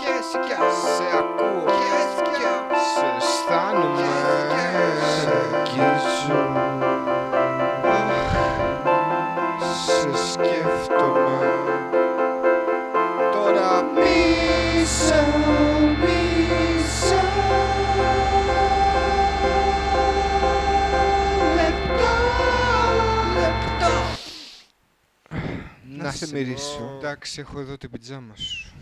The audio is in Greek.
Σε ακούω. Σε αισθάνομαι. Σε αγγίζω. Σε σκέφτομαι. Τώρα μίσα, μίσα Λεπτό, λεπτό. Να σε μυρίσω. Εντάξει, έχω εδώ την πιτζάμα σου.